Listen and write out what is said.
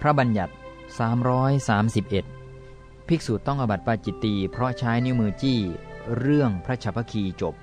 พระบัญญัติ 331 ภิกษุต้องอบัติปาจิตตีเพราะใช้นิ้วมือจี้ เรื่องพระชพคีจบ